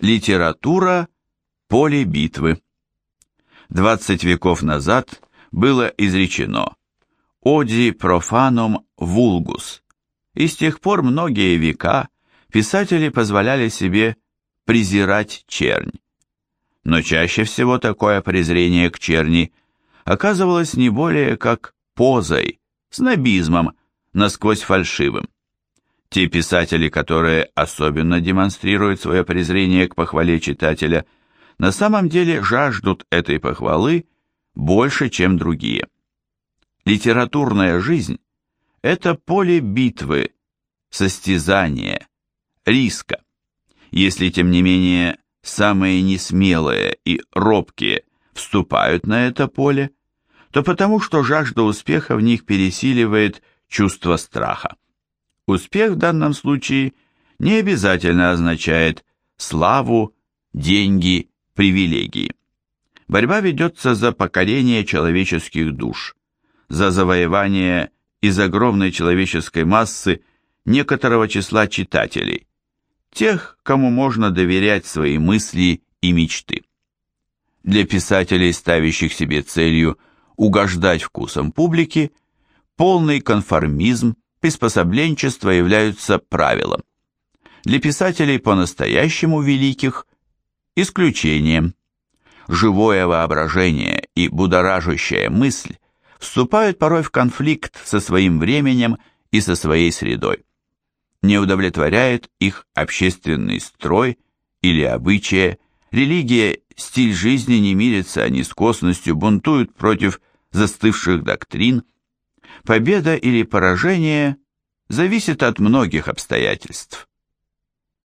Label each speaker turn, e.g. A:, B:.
A: Литература – поле битвы. 20 веков назад было изречено «Оди профанум вулгус», и с тех пор многие века писатели позволяли себе презирать чернь. Но чаще всего такое презрение к черни оказывалось не более как позой, снобизмом, насквозь фальшивым. Те писатели, которые особенно демонстрируют свое презрение к похвале читателя, на самом деле жаждут этой похвалы больше, чем другие. Литературная жизнь – это поле битвы, состязания, риска. Если, тем не менее, самые несмелые и робкие вступают на это поле, то потому что жажда успеха в них пересиливает чувство страха. Успех в данном случае не обязательно означает славу, деньги, привилегии. Борьба ведется за покорение человеческих душ, за завоевание из огромной человеческой массы некоторого числа читателей, тех, кому можно доверять свои мысли и мечты. Для писателей, ставящих себе целью угождать вкусам публики, полный конформизм приспособленчество являются правилом. Для писателей по-настоящему великих – исключением. Живое воображение и будоражащая мысль вступают порой в конфликт со своим временем и со своей средой. Не удовлетворяет их общественный строй или обычаи, религия, стиль жизни не мирятся они с косностью, бунтуют против застывших доктрин – Победа или поражение зависит от многих обстоятельств.